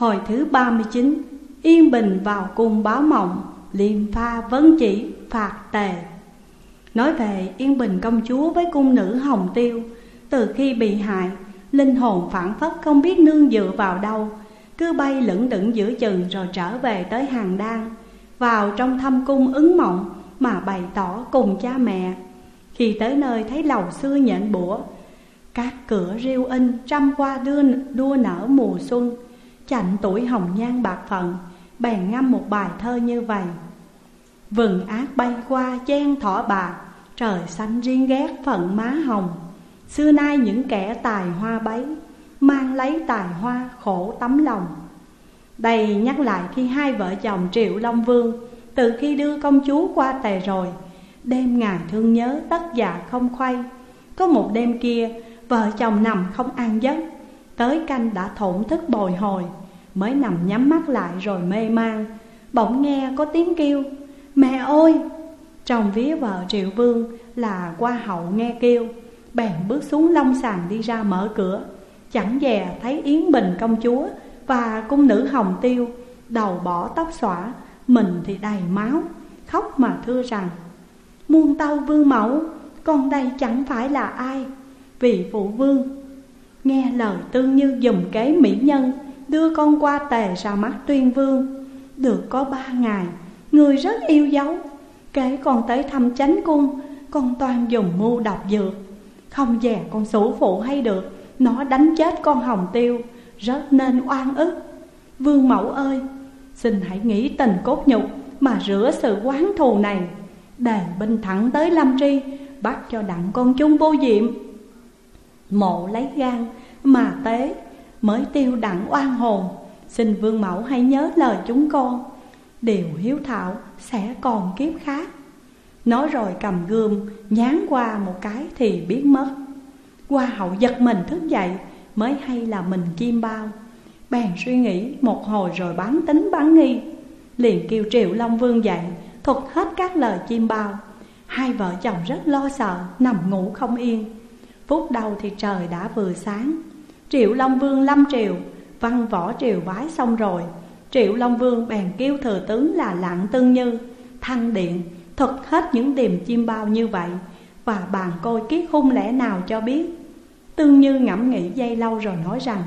Hồi thứ 39 Yên Bình vào cung báo mộng Liêm pha vấn chỉ phạt tề. Nói về Yên Bình công chúa với cung nữ Hồng Tiêu Từ khi bị hại Linh hồn phản phất không biết nương dựa vào đâu Cứ bay lững đững giữa chừng rồi trở về tới hàng đan Vào trong thâm cung ứng mộng Mà bày tỏ cùng cha mẹ. Khi tới nơi thấy lầu xưa nhện bủa Các cửa riêu in trăm hoa đưa, đua nở mùa xuân Chạnh tuổi hồng nhan bạc phận, Bèn ngâm một bài thơ như vậy. Vừng ác bay qua chen thỏ bạc, Trời xanh riêng ghét phận má hồng. Xưa nay những kẻ tài hoa bấy, Mang lấy tài hoa khổ tấm lòng. Đây nhắc lại khi hai vợ chồng Triệu Long Vương Từ khi đưa công chúa qua tề rồi, Đêm ngày thương nhớ tất dạ không khuây. Có một đêm kia, Vợ chồng nằm không an giấc, Tới canh đã thổn thức bồi hồi. Mới nằm nhắm mắt lại rồi mê man. Bỗng nghe có tiếng kêu, Mẹ ơi! Trong vía vợ Triệu Vương là qua hậu nghe kêu, Bèn bước xuống long sàn đi ra mở cửa. Chẳng dè thấy Yến Bình công chúa Và cung nữ Hồng Tiêu Đầu bỏ tóc xõa, Mình thì đầy máu, Khóc mà thưa rằng, Muôn tâu vương mẫu, Con đây chẳng phải là ai? Vì phụ vương. Nghe lời tương như dùm kế mỹ nhân Đưa con qua tề ra mắt tuyên vương. Được có ba ngày, Người rất yêu dấu. Kể còn tới thăm chánh cung, Con toàn dùng mưu độc dược. Không dè con sủ phụ hay được, Nó đánh chết con hồng tiêu, Rất nên oan ức. Vương mẫu ơi, Xin hãy nghĩ tình cốt nhục Mà rửa sự quán thù này. Đàn binh thẳng tới Lâm Tri, Bắt cho đặng con chung vô diệm. Mộ lấy gan Mà tế Mới tiêu đặng oan hồn. Xin vương mẫu hãy nhớ lời chúng con. Điều hiếu thảo sẽ còn kiếp khác. Nói rồi cầm gươm, Nhán qua một cái thì biến mất. Qua hậu giật mình thức dậy, Mới hay là mình chim bao. Bèn suy nghĩ một hồi rồi bán tính bán nghi. Liền kêu Triệu Long Vương dậy, Thuật hết các lời chim bao. Hai vợ chồng rất lo sợ, Nằm ngủ không yên. Phút đầu thì trời đã vừa sáng. Triệu Long Vương lâm triều, Văn võ triều bái xong rồi. Triệu Long Vương bèn kêu thừa tướng là Lạng Tương Như, Thăng điện, thuật hết những điềm chim bao như vậy, Và bàn coi kiếp hung lẽ nào cho biết. Tương Như ngẫm nghĩ dây lâu rồi nói rằng,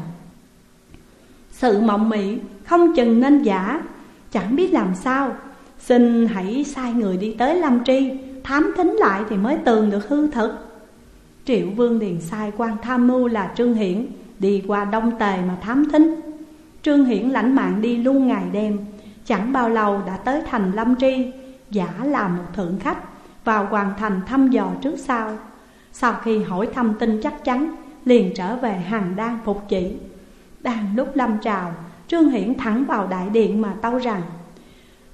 Sự mộng mị không chừng nên giả, Chẳng biết làm sao. Xin hãy sai người đi tới Lâm Tri, Thám thính lại thì mới tường được hư thực. Triệu Vương liền sai quan tham mưu là Trương Hiển Đi qua Đông Tề mà thám thính. Trương Hiển lãnh mạng đi luôn ngày đêm. Chẳng bao lâu đã tới thành Lâm Tri, Giả là một thượng khách, Vào hoàng thành thăm dò trước sau. Sau khi hỏi thăm tin chắc chắn, Liền trở về hàng đan phục chỉ. Đang lúc lâm trào, Trương Hiển thẳng vào đại điện mà tâu rằng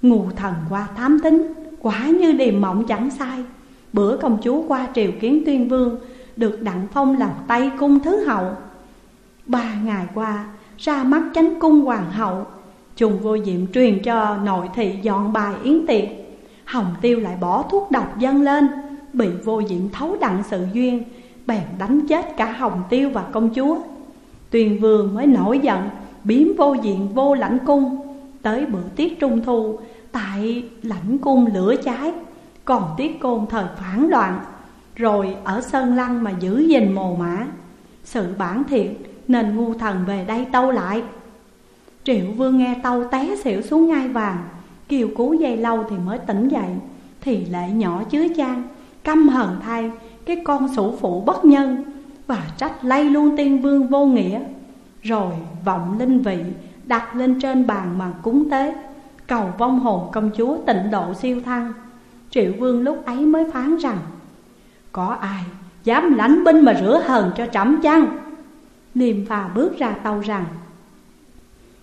Ngụ thần qua thám tính Quả như điềm mộng chẳng sai. Bữa công chúa qua triều kiến tuyên vương, Được đặng phong làm tay cung thứ hậu. Ba ngày qua, ra mắt chánh cung hoàng hậu. Trùng vô diệm truyền cho nội thị dọn bài yến tiệc. Hồng tiêu lại bỏ thuốc độc dâng lên, Bị vô diệm thấu đặng sự duyên, Bèn đánh chết cả hồng tiêu và công chúa. Tuyền vương mới nổi giận, Biếm vô diện vô lãnh cung. Tới bữa tiết trung thu, Tại lãnh cung lửa cháy, Còn tiết côn thời phản loạn, Rồi ở Sơn Lăng mà giữ gìn mồ mã Sự bản thiện nên ngu thần về đây tâu lại. Triệu vương nghe tâu té xỉu xuống ngai vàng Kiều cứu dây lâu thì mới tỉnh dậy. Thì lệ nhỏ chứa chan, Căm hờn thay, cái con sủ phụ bất nhân, Và trách lay luôn tiên vương vô nghĩa. Rồi vọng linh vị, đặt lên trên bàn mà cúng tế, Cầu vong hồn công chúa tịnh độ siêu thăng. Triệu vương lúc ấy mới phán rằng, Có ai dám lãnh binh mà rửa hờn cho trẫm chăng? Liêm phà bước ra tâu rằng,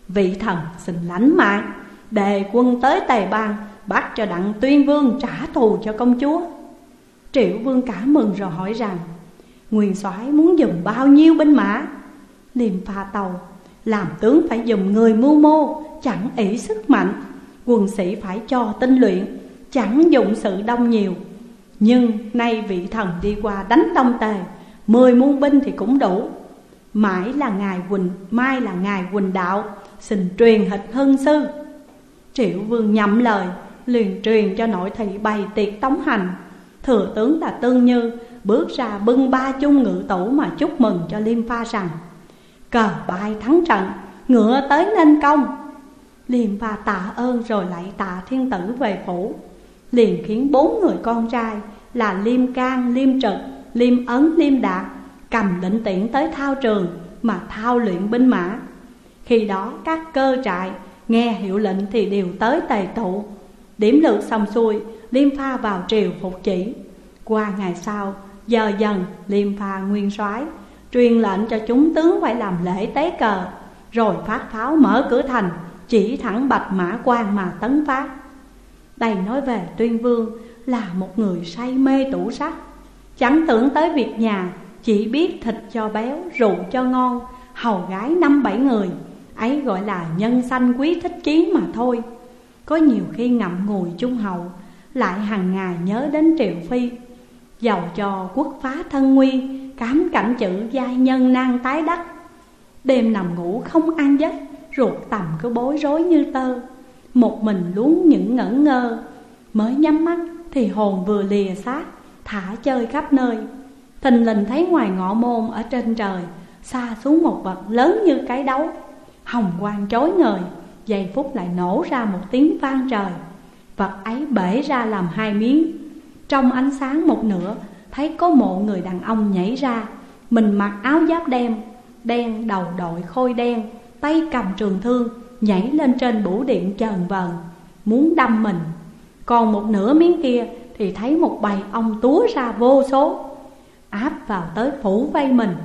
Vị thần xin lãnh mạng, Đề quân tới Tề Bang, Bắt cho đặng tuyên vương trả thù cho công chúa. Triệu vương cả mừng rồi hỏi rằng Nguyên soái muốn dùng bao nhiêu binh mã? Liêm pha tàu, Làm tướng phải dùng người mưu mô, Chẳng ỷ sức mạnh. Quân sĩ phải cho tinh luyện, Chẳng dụng sự đông nhiều. Nhưng nay vị thần đi qua đánh đông tề, Mười muôn binh thì cũng đủ. Mãi là ngài Quỳnh, mai là ngài Quỳnh Đạo. Xin truyền hịch hưng sư. Triệu vương nhậm lời liền truyền cho nội thị bày tiệc tống hành. Thừa tướng là Tương Như Bước ra bưng ba chung ngự tủ mà chúc mừng cho Liêm Pha rằng Cờ bại thắng trận, ngựa tới nên công. Liêm Pha tạ ơn rồi lại tạ thiên tử về phủ. Liền khiến bốn người con trai là Liêm Can, Liêm Trực, Liêm Ấn, Liêm Đạt Cầm lệnh tiễn tới thao trường mà thao luyện binh mã. Khi đó các cơ trại nghe hiệu lệnh thì đều tới tề tụ. Điểm lượt xong xuôi, Liêm Pha vào triều phục chỉ. Qua ngày sau, giờ dần Liêm Pha nguyên soái Truyền lệnh cho chúng tướng phải làm lễ tế cờ Rồi phát pháo mở cửa thành Chỉ thẳng bạch mã quan mà tấn phát. Đây nói về tuyên vương là một người say mê tủ sắc Chẳng tưởng tới việc nhà chỉ biết thịt cho béo, rượu cho ngon Hầu gái năm bảy người. Ấy gọi là nhân sanh quý thích chí mà thôi. Có nhiều khi ngậm ngùi trung hậu Lại hàng ngày nhớ đến triệu phi. Giàu cho quốc phá thân nguy Cám cảnh chữ giai nhân nan tái đắc. Đêm nằm ngủ không an giấc Ruột tầm cứ bối rối như tơ. Một mình luống những ngẩn ngơ Mới nhắm mắt thì hồn vừa lìa xác Thả chơi khắp nơi. Thình lình thấy ngoài ngõ môn ở trên trời, Xa xuống một vật lớn như cái đấu. Hồng quang chói ngời, Giây phút lại nổ ra một tiếng vang trời. Vật ấy bể ra làm hai miếng. Trong ánh sáng một nửa, Thấy có một người đàn ông nhảy ra, Mình mặc áo giáp đen Đen đầu đội khôi đen, Tay cầm trường thương, Nhảy lên trên bủ điện trần vần Muốn đâm mình. Còn một nửa miếng kia Thì thấy một bầy ong túa ra vô số. Áp vào tới phủ vây mình.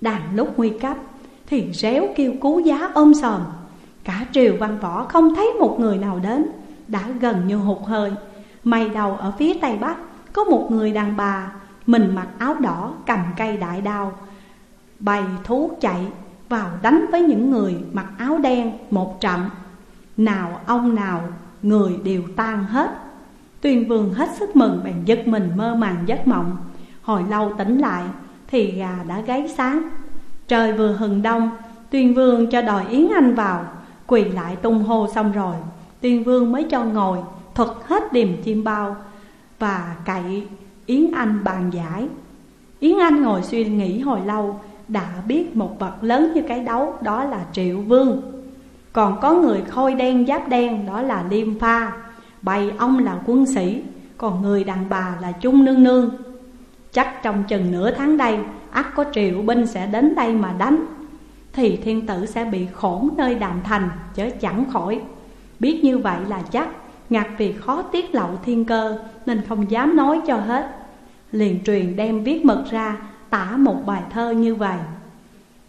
Đang lúc nguy cấp, Thì réo kêu cứu giá ôm sòm. Cả triều văn võ không thấy một người nào đến, Đã gần như hụt hơi. Mày đầu ở phía tây bắc, Có một người đàn bà, Mình mặc áo đỏ cầm cây đại đao, Bày thú chạy vào đánh với những người mặc áo đen một trận. Nào ông nào, người đều tan hết. Tuyên vương hết sức mừng bèn giật mình mơ màng giấc mộng. Hồi lâu tỉnh lại, thì gà đã gáy sáng. Trời vừa hừng đông, Tuyên vương cho đòi Yến Anh vào. Quỳ lại tung hô xong rồi, Tuyên vương mới cho ngồi, Thuật hết điềm chim bao Và cậy Yến Anh bàn giải. Yến Anh ngồi suy nghĩ hồi lâu, Đã biết một vật lớn như cái đấu, Đó là Triệu Vương. Còn có người khôi đen giáp đen, Đó là Liêm Pha. Bày ông là quân sĩ, Còn người đàn bà là chung Nương Nương. Chắc trong chừng nửa tháng đây, ắt có triệu binh sẽ đến đây mà đánh, Thì thiên tử sẽ bị khổn nơi đàm thành, chớ chẳng khỏi. Biết như vậy là chắc, ngạc vì khó tiết lậu thiên cơ, Nên không dám nói cho hết. Liền truyền đem viết mực ra, Tả một bài thơ như vậy.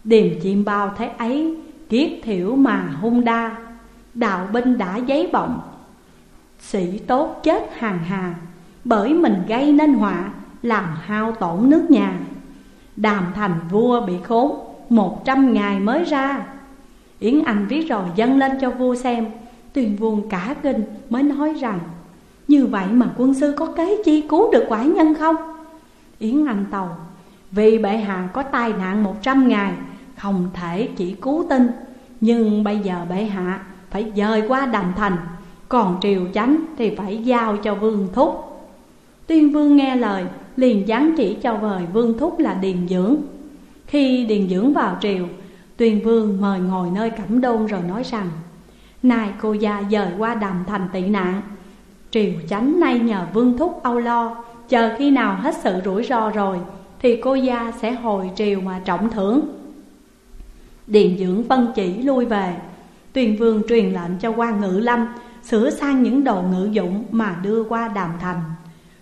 Điềm chim bao thế ấy, Kiết thiểu mà hung đa. Đạo binh đã giấy bọng Sĩ tốt chết hàng hà, Bởi mình gây nên họa, Làm hao tổn nước nhà. Đàm thành vua bị khốn, Một trăm ngày mới ra. Yến Anh viết rồi dâng lên cho vua xem Tuyền vương cả kinh mới nói rằng, Như vậy mà quân sư có kế chi cứu được quả nhân không? Yến Anh tàu, Vì bệ hạ có tai nạn một trăm ngày, Không thể chỉ cứu tinh Nhưng bây giờ bệ hạ phải dời qua đàm thành. Còn triều chánh thì phải giao cho vương thúc. Tuyên vương nghe lời, liền giáng chỉ cho vời vương thúc là Điền Dưỡng. Khi Điền Dưỡng vào triều, Tuyên vương mời ngồi nơi cẩm đôn rồi nói rằng Này cô gia dời qua đàm thành tị nạn. Triều chánh nay nhờ vương thúc âu lo, Chờ khi nào hết sự rủi ro rồi, Thì cô gia sẽ hồi triều mà trọng thưởng. Điền dưỡng phân chỉ lui về. Tuyền vương truyền lệnh cho quan ngự lâm Sửa sang những đồ ngự dụng mà đưa qua đàm thành.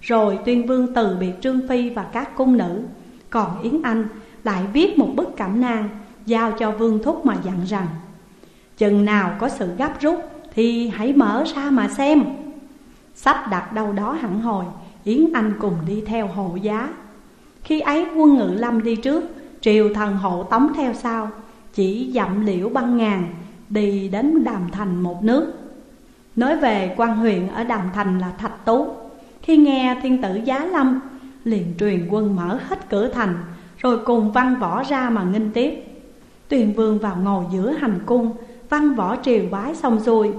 Rồi tuyên vương từ biệt Trương Phi và các cung nữ. Còn Yến Anh lại viết một bức cảm nang Giao cho vương thúc mà dặn rằng, Chừng nào có sự gấp rút thì hãy mở ra mà xem. Sắp đặt đâu đó hẳn hồi, Yến Anh cùng đi theo hộ giá. Khi ấy quân ngự lâm đi trước, Triều thần hộ tống theo sau, Chỉ dặm liễu băng ngàn Đi đến Đàm Thành một nước. Nói về quan huyện ở Đàm Thành là Thạch Tú khi nghe thiên tử giá lâm Liền truyền quân mở hết cửa thành, Rồi cùng văn võ ra mà nghinh tiếp. Tuyền vương vào ngồi giữa hành cung, Văn võ triều bái xong xuôi,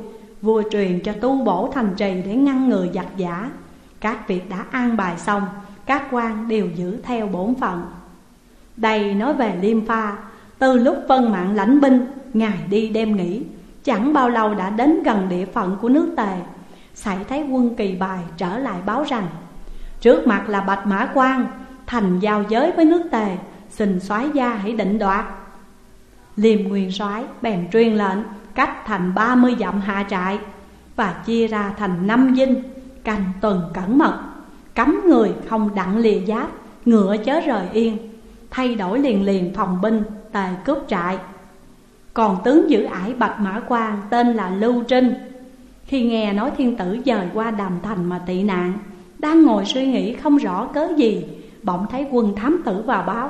Vua truyền cho tu bổ thành trì để ngăn ngừa giặc giả. Các việc đã an bài xong, Các quan đều giữ theo bổn phận. Đây nói về Liêm Pha, Từ lúc Vân Mạng lãnh binh, Ngài đi đêm nghỉ. Chẳng bao lâu đã đến gần địa phận của nước Tề. Xảy thấy quân kỳ bài trở lại báo rằng, Trước mặt là Bạch Mã Quan Thành giao giới với nước Tề, Xin soái gia hãy định đoạt. Liêm nguyên soái bèn truyền lệnh Cách thành ba mươi dặm hạ trại Và chia ra thành năm dinh, Canh tuần cẩn mật, Cấm người không đặng lìa giáp, Ngựa chớ rời yên, Thay đổi liền liền phòng binh Tề cướp trại. Còn tướng giữ ải Bạch Mã Quan Tên là Lưu Trinh. Khi nghe nói thiên tử dời qua đàm thành mà tị nạn, Đang ngồi suy nghĩ không rõ cớ gì, Bỗng thấy quân thám tử vào báo.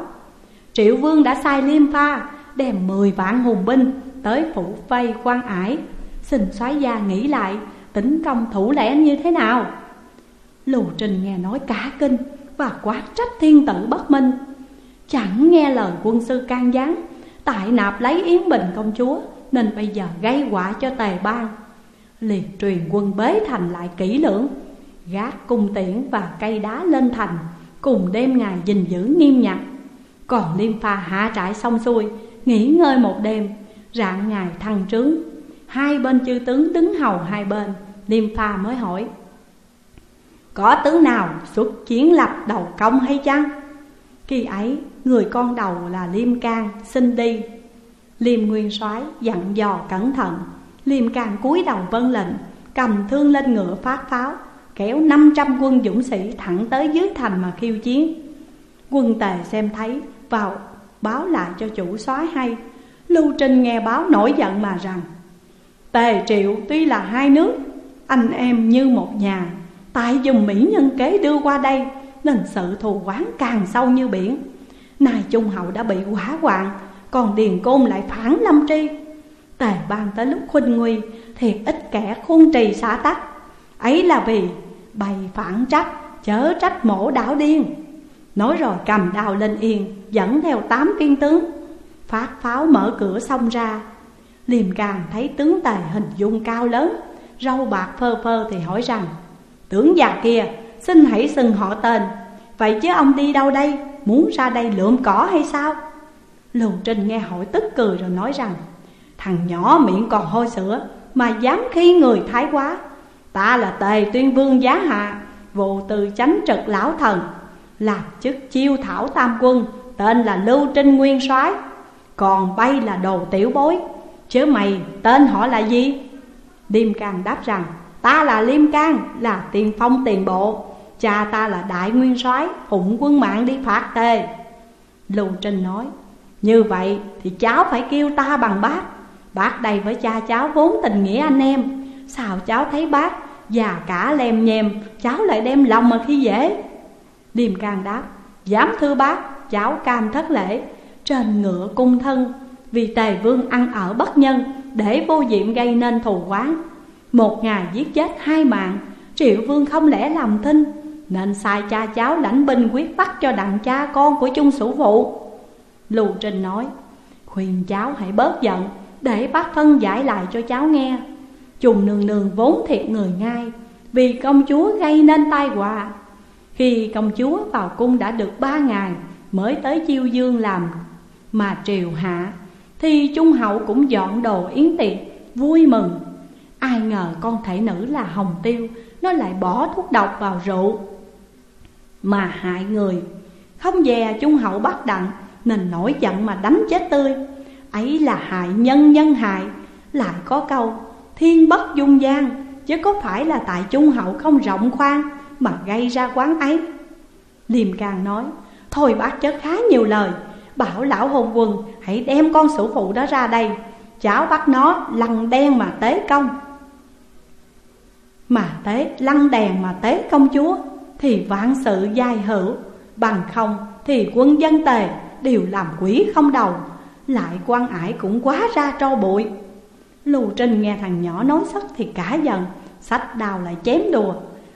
Triệu vương đã sai liêm pha Đem mười vạn hùng binh Tới phủ vây quan ải. Xin soái gia nghĩ lại, Tính công thủ lẽ như thế nào? Lưu trình nghe nói cả kinh Và quát trách thiên tử bất minh. Chẳng nghe lời quân sư can gián Tại nạp lấy Yến Bình công chúa, Nên bây giờ gây quả cho tề bang Liền truyền quân bế thành lại kỹ lưỡng, Gác cung tiễn và cây đá lên thành, Cùng đêm ngày gìn giữ nghiêm nhặt. Còn Liêm Pha hạ trại xong xuôi, Nghỉ ngơi một đêm, Rạng ngày thăng trướng. Hai bên chư tướng đứng hầu hai bên, Liêm Pha mới hỏi, Có tướng nào xuất chiến lập đầu công hay chăng? Khi ấy người con đầu là Liêm Can xin đi. Liêm Nguyên soái dặn dò cẩn thận. Liêm Can cúi đầu vân lệnh, Cầm thương lên ngựa phát pháo, Kéo 500 quân dũng sĩ thẳng tới dưới thành mà khiêu chiến. Quân tề xem thấy, vào, báo lại cho chủ soái hay. Lưu Trinh nghe báo nổi giận mà rằng, Tề triệu tuy là hai nước, Anh em như một nhà, Tại dùng mỹ nhân kế đưa qua đây, Nên sự thù oán càng sâu như biển. Nay Trung Hậu đã bị quả hoạn Còn Điền Côn lại phản Lâm Tri. Tề ban tới lúc khuynh nguy Thiệt ít kẻ khuôn trì xã tắc. Ấy là vì bày phản trách, Chớ trách mổ đảo điên. Nói rồi cầm đào lên yên, Dẫn theo tám viên tướng. Phát pháo mở cửa xông ra. Liềm càng thấy tướng tài hình dung cao lớn, Râu bạc phơ phơ thì hỏi rằng, Tướng già kia, xin hãy xưng họ tên. Vậy chứ ông đi đâu đây? Muốn ra đây lượm cỏ hay sao? Lưu Trinh nghe hỏi tức cười rồi nói rằng, Thằng nhỏ miệng còn hôi sữa, Mà dám khi người thái quá. Ta là tề tuyên vương giá hạ, Vụ từ chánh trực lão thần, Làm chức chiêu thảo tam quân, Tên là Lưu Trinh Nguyên soái, Còn bay là đồ tiểu bối. Chứ mày tên họ là gì? Liêm Cang đáp rằng, Ta là Liêm Cang là tiền phong tiền bộ. Cha ta là đại nguyên soái, phụng quân mạng đi phạt tề. Lưu Trinh nói, Như vậy thì cháu phải kêu ta bằng bác. Bác đây với cha cháu vốn tình nghĩa anh em. Sao cháu thấy bác Già cả lem nhem Cháu lại đem lòng mà khi dễ? Điềm càng đáp, Dám thưa bác, Cháu cam thất lễ. Trên ngựa cung thân, Vì tề vương ăn ở bất nhân, Để vô diệm gây nên thù quán Một ngày giết chết hai mạng, Triệu vương không lẽ lòng thinh? Nên sai cha cháu lãnh binh quyết bắt cho đặng cha con của chung sủ phụ Lưu Trinh nói, Khuyên cháu hãy bớt giận, Để bác phân giải lại cho cháu nghe. Trùng nương nương vốn thiệt người ngay Vì công chúa gây nên tai họa. Khi công chúa vào cung đã được ba ngày Mới tới chiêu dương làm Mà triều hạ, Thì trung hậu cũng dọn đồ yến tiệc, Vui mừng. Ai ngờ con thể nữ là Hồng Tiêu, Nó lại bỏ thuốc độc vào rượu. Mà hại người. Không dè trung hậu bắt đặng, Nên nổi giận mà đánh chết tươi. Ấy là hại nhân nhân hại, Lại có câu, Thiên bất dung gian, Chứ có phải là tại trung hậu không rộng khoan Mà gây ra quán ấy. Liêm càng nói, Thôi bác chớ khá nhiều lời, Bảo lão hồn quần hãy đem con sủ phụ đó ra đây, Cháu bắt nó lăn đen mà tế công. Mà tế, lăn đèn mà tế công chúa. Thì vạn sự dài hữu, Bằng không thì quân dân tề đều làm quỷ không đầu, Lại quan ải cũng quá ra tro bụi. Lưu Trinh nghe thằng nhỏ nói sắc thì cả giận, Sách đào lại chém đùa,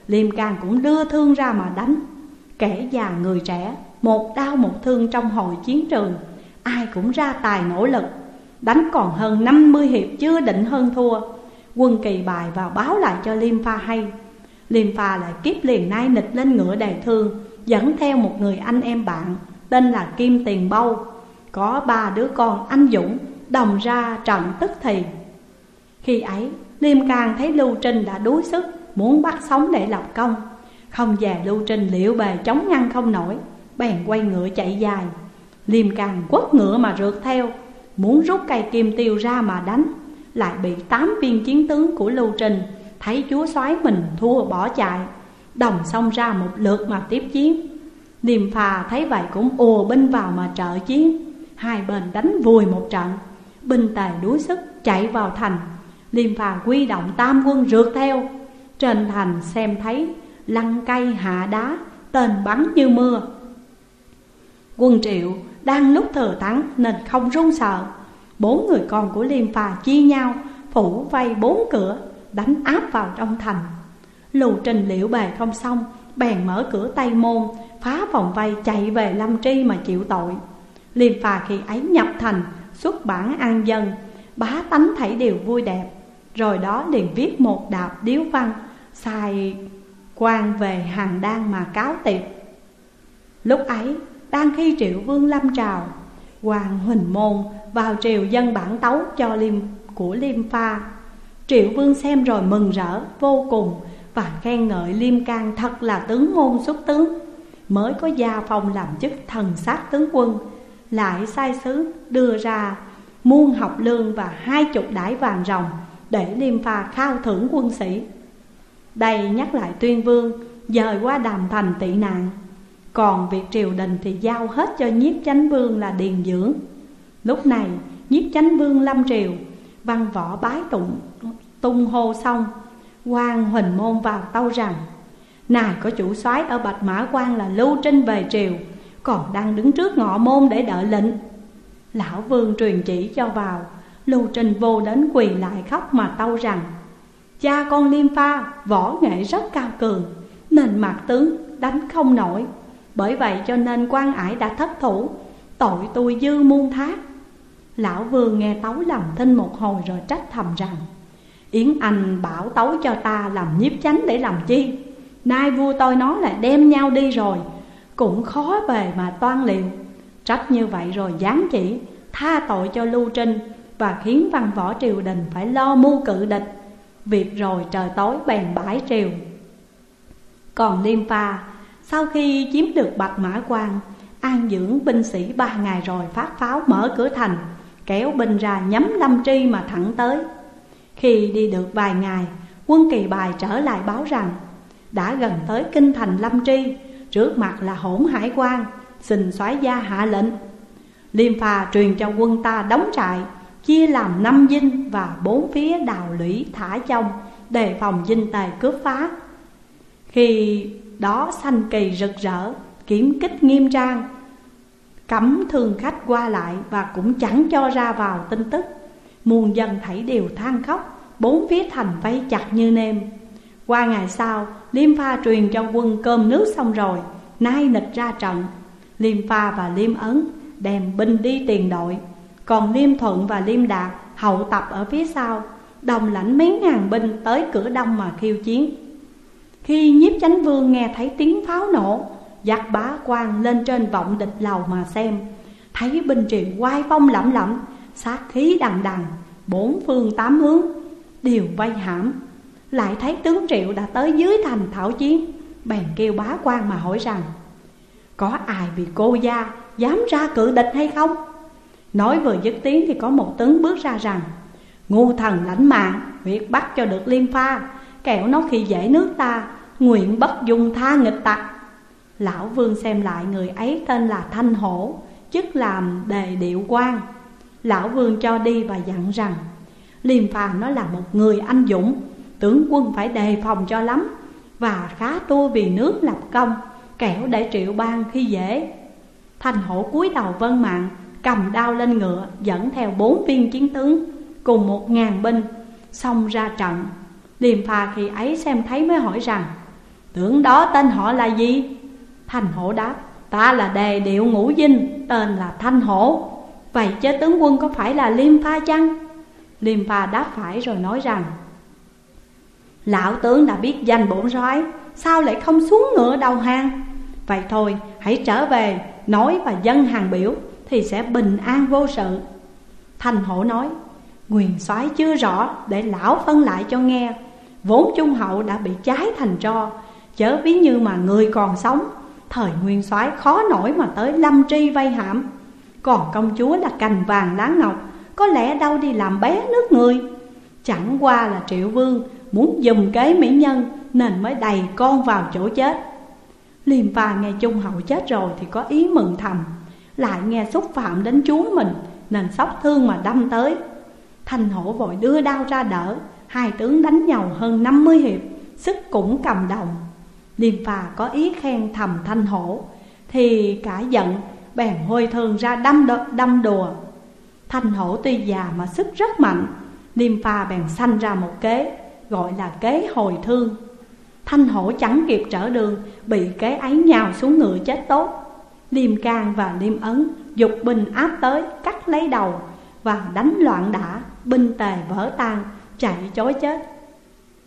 Liêm Càng cũng đưa thương ra mà đánh. Kẻ già người trẻ, Một đau một thương trong hồi chiến trường, ai cũng ra tài nỗ lực, Đánh còn hơn 50 hiệp chưa định hơn thua. Quân kỳ bài vào báo lại cho Liêm Pha hay Liêm Pha lại kiếp liền nay nịch lên ngựa đầy thương Dẫn theo một người anh em bạn, Tên là Kim Tiền Bâu. Có ba đứa con anh Dũng, Đồng ra trận tức thì. Khi ấy, Liêm Càng thấy Lưu Trinh đã đuối sức, Muốn bắt sống để lập công. Không về Lưu Trinh liệu bề chống ngăn không nổi, Bèn quay ngựa chạy dài. Liêm Càng quất ngựa mà rượt theo, Muốn rút cây kim tiêu ra mà đánh, Lại bị tám viên chiến tướng của Lưu Trình Thấy chúa soái mình thua bỏ chạy, Đồng xông ra một lượt mà tiếp chiến. Liêm phà thấy vậy cũng ùa binh vào mà trợ chiến. Hai bên đánh vùi một trận, Binh tề đuối sức chạy vào thành. Liêm phà quy động tam quân rượt theo. Trên thành xem thấy lăng cây hạ đá, Tên bắn như mưa. Quân triệu đang lúc thừa thắng nên không run sợ. Bốn người con của Liêm Phà chia nhau, phủ vây bốn cửa đánh áp vào trong thành. Lù trình liệu bề không xong, bèn mở cửa tây môn, phá vòng vây chạy về Lâm Tri mà chịu tội. Liêm Phà khi ấy nhập thành, xuất bản an dân, bá tánh thảy đều vui đẹp. Rồi đó liền viết một đạp điếu văn, xài quan về hàng đan mà cáo tiệc lúc ấy, đang khi triệu vương lâm trào, Hoàng Huỳnh Môn vào triều dân bản tấu cho liêm, của Liêm Pha. Triệu Vương xem rồi mừng rỡ vô cùng Và khen ngợi Liêm Can thật là tướng ngôn xuất tướng. Mới có gia phong làm chức thần sát tướng quân, Lại sai sứ đưa ra muôn học lương và hai chục đải vàng rồng Để Liêm Pha khao thưởng quân sĩ. Đây nhắc lại tuyên vương, dời qua đàm thành tị nạn. Còn việc triều đình thì giao hết cho nhiếp chánh vương là điền dưỡng. Lúc này, nhiếp chánh vương lâm triều Văn võ bái tụng, tung hô xong quan huỳnh môn vào tâu rằng nài có chủ soái ở Bạch Mã quan là Lưu Trinh về triều, Còn đang đứng trước ngọ môn để đợi lệnh. Lão vương truyền chỉ cho vào, Lưu Trinh vô đến quỳ lại khóc mà tâu rằng, Cha con Liêm Pha, võ nghệ rất cao cường, Nên mặt tướng đánh không nổi, bởi vậy cho nên quan ải đã thất thủ, Tội tôi dư muôn thác. Lão vương nghe tấu làm thinh một hồi rồi trách thầm rằng, Yến Anh bảo tấu cho ta làm nhiếp chánh để làm chi? Nay vua tôi nói là đem nhau đi rồi, Cũng khó về mà toan liệu Trách như vậy rồi giáng chỉ, Tha tội cho Lưu Trinh Và khiến văn võ triều đình phải lo mưu cự địch. Việc rồi trời tối bèn bãi triều. Còn Liêm Pha, sau khi chiếm được Bạch Mã Quan An dưỡng binh sĩ ba ngày rồi phát pháo mở cửa thành. Kéo binh ra nhắm Lâm Tri mà thẳng tới. Khi đi được vài ngày, Quân kỳ bài trở lại báo rằng, Đã gần tới kinh thành Lâm Tri, Trước mặt là hỗn hải quan, Xin soái gia hạ lệnh. Liêm phà truyền cho quân ta đóng trại, Chia làm năm dinh và bốn phía đào lũy thả trong Đề phòng dinh tề cướp phá. Khi đó xanh kỳ rực rỡ Kiểm kích nghiêm trang Cấm thường khách qua lại Và cũng chẳng cho ra vào tin tức. Muôn dân thảy đều than khóc, Bốn phía thành vây chặt như nêm. Qua ngày sau, Liêm pha truyền cho quân cơm nước xong rồi, Nay nịch ra trận. Liêm pha và Liêm ấn Đem binh đi tiền đội. Còn Liêm thuận và Liêm đạt Hậu tập ở phía sau, Đồng lãnh mấy ngàn binh tới cửa đông mà khiêu chiến. Khi nhiếp chánh vương nghe thấy tiếng pháo nổ Giặc bá quan lên trên vọng địch lầu mà xem. Thấy binh triều quay phong lẫm lẫm, Sát khí đằng đằng, Bốn phương tám hướng, Đều vây hãm. Lại thấy tướng triệu đã tới dưới thành thảo chiến, Bèn kêu bá quan mà hỏi rằng, Có ai bị cô gia dám ra cự địch hay không? Nói vừa dứt tiếng thì có một tướng bước ra rằng, Ngu thần lãnh mạng Việc bắt cho được liêm pha, Kẻo nó khi dễ nước ta, Nguyện bất dung tha nghịch tặc. Lão vương xem lại người ấy tên là Thanh Hổ, Chức làm đề điệu quan. Lão vương cho đi và dặn rằng, Liêm phàm nó là một người anh dũng, Tướng quân phải đề phòng cho lắm, Và khá tua vì nước lập công, Kẻo để triệu bang khi dễ. Thanh hổ cúi đầu vân mạng, Cầm đao lên ngựa, Dẫn theo bốn viên chiến tướng Cùng một ngàn binh, Xông ra trận. Liêm phà khi ấy xem thấy mới hỏi rằng, tướng đó tên họ là gì? Thanh hổ đáp, Ta là đề điệu ngũ dinh, Tên là Thanh hổ. Vậy chứ tướng quân có phải là Liêm Pha chăng? Liêm Pha đáp phải rồi nói rằng, Lão tướng đã biết danh bổn soái, Sao lại không xuống ngựa đầu hàng? Vậy thôi, hãy trở về, Nói và dân hàng biểu, Thì sẽ bình an vô sự. Thanh hổ nói Nguyên soái chưa rõ, để lão phân lại cho nghe. Vốn trung hậu đã bị cháy thành tro, Chớ ví như mà người còn sống Thời nguyên soái khó nổi mà tới lâm tri vây hãm. Còn công chúa là cành vàng lá ngọc, Có lẽ đâu đi làm bé nước người. Chẳng qua là triệu vương Muốn dùng kế mỹ nhân Nên mới đầy con vào chỗ chết. Liêm pha nghe Trung Hậu chết rồi Thì có ý mừng thầm, Lại nghe xúc phạm đến chúa mình Nên sóc thương mà đâm tới. Thanh hổ vội đưa đao ra đỡ, Hai tướng đánh nhau hơn 50 hiệp, Sức cũng cầm đồng Liêm phà có ý khen thầm thanh hổ Thì cả giận bèn hôi thường ra đâm, đâm đùa. Thanh hổ tuy già mà sức rất mạnh Liêm phà bèn sanh ra một kế Gọi là kế hồi thương. Thanh hổ chẳng kịp trở đường Bị kế ấy nhào xuống ngựa chết tốt. Liêm can và liêm ấn Dục binh áp tới cắt lấy đầu Và đánh loạn đả Binh tề vỡ tan Chạy chối chết.